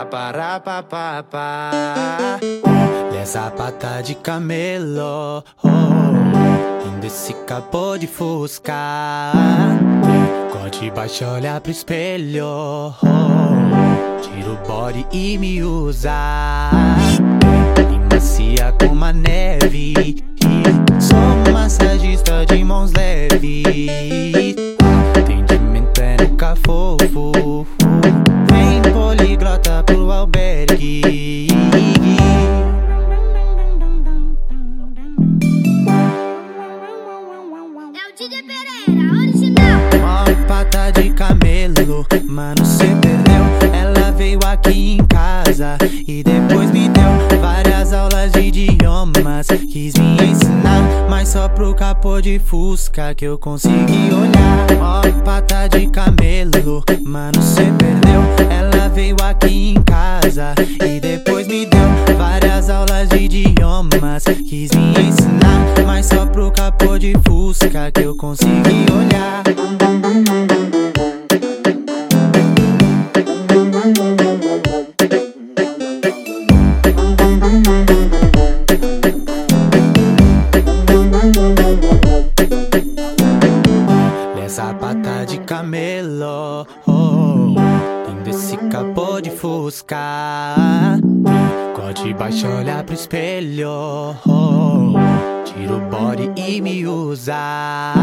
pa pa ra pa Essa pata de camelo oh, Indo esse capô de fusca Corte baixo, olha pro espelho oh, Tira o body e me usa. E macia como a neve Sou massagista de mãos leves Atendimento é nunca fofo Vem poliglota pro albergue Pereira, original. Uma pata de camelo, mano, cê perdeu. Ela veio aqui em casa e depois me deu várias aulas de idiomas. Quis me ensinar, só pro capô de fusca que eu consegui olhar. Ó, pata de camelo, mano, cê perdeu. Ela veio aqui em casa e depois me deu várias aulas de idiomas. Quis me ensinar, mas só pro capô de fusca que eu consegui olhar. Camelo oh, Lindo esse capô de fusca. Corte baixo, olha pro espelho. Oh, Tira o body e me usa.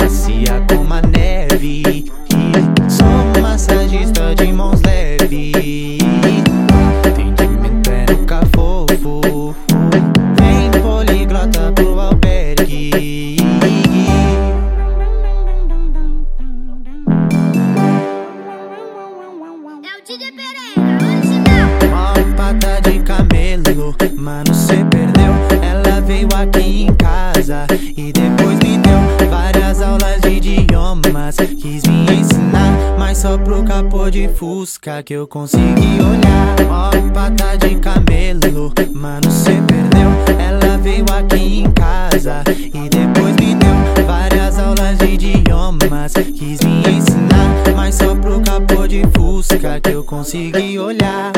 Macia como a neve. Sou massagista mano, cê perdeu. Ela veio aqui em casa e depois me deu várias aulas de idiomas. Quis me ensinar, mas só pro capô de fusca que eu consegui olhar. Ó, pata de camelo, mano, cê perdeu. Ela veio aqui em casa e depois me deu várias aulas de idiomas. Quis me ensinar, mas só pro capô de fusca que eu consegui olhar.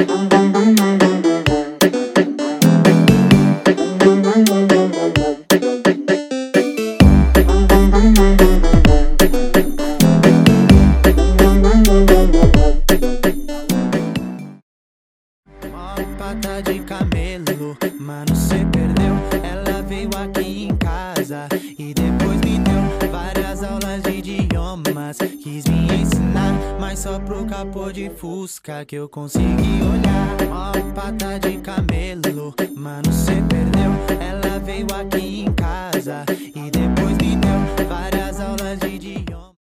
Mano, cê perdeu. Ela veio aqui em casa e depois me deu várias aulas de idiomas. Quis me ensinar, mas só pro capô de fusca que eu consegui olhar. Uma pata de camelo, mano, cê perdeu. Ela veio aqui em casa e depois me deu várias aulas de idiomas.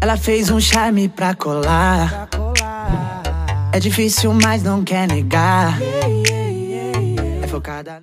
Ela fez um charme pra colar. É difícil, mas não quer negar. É focada.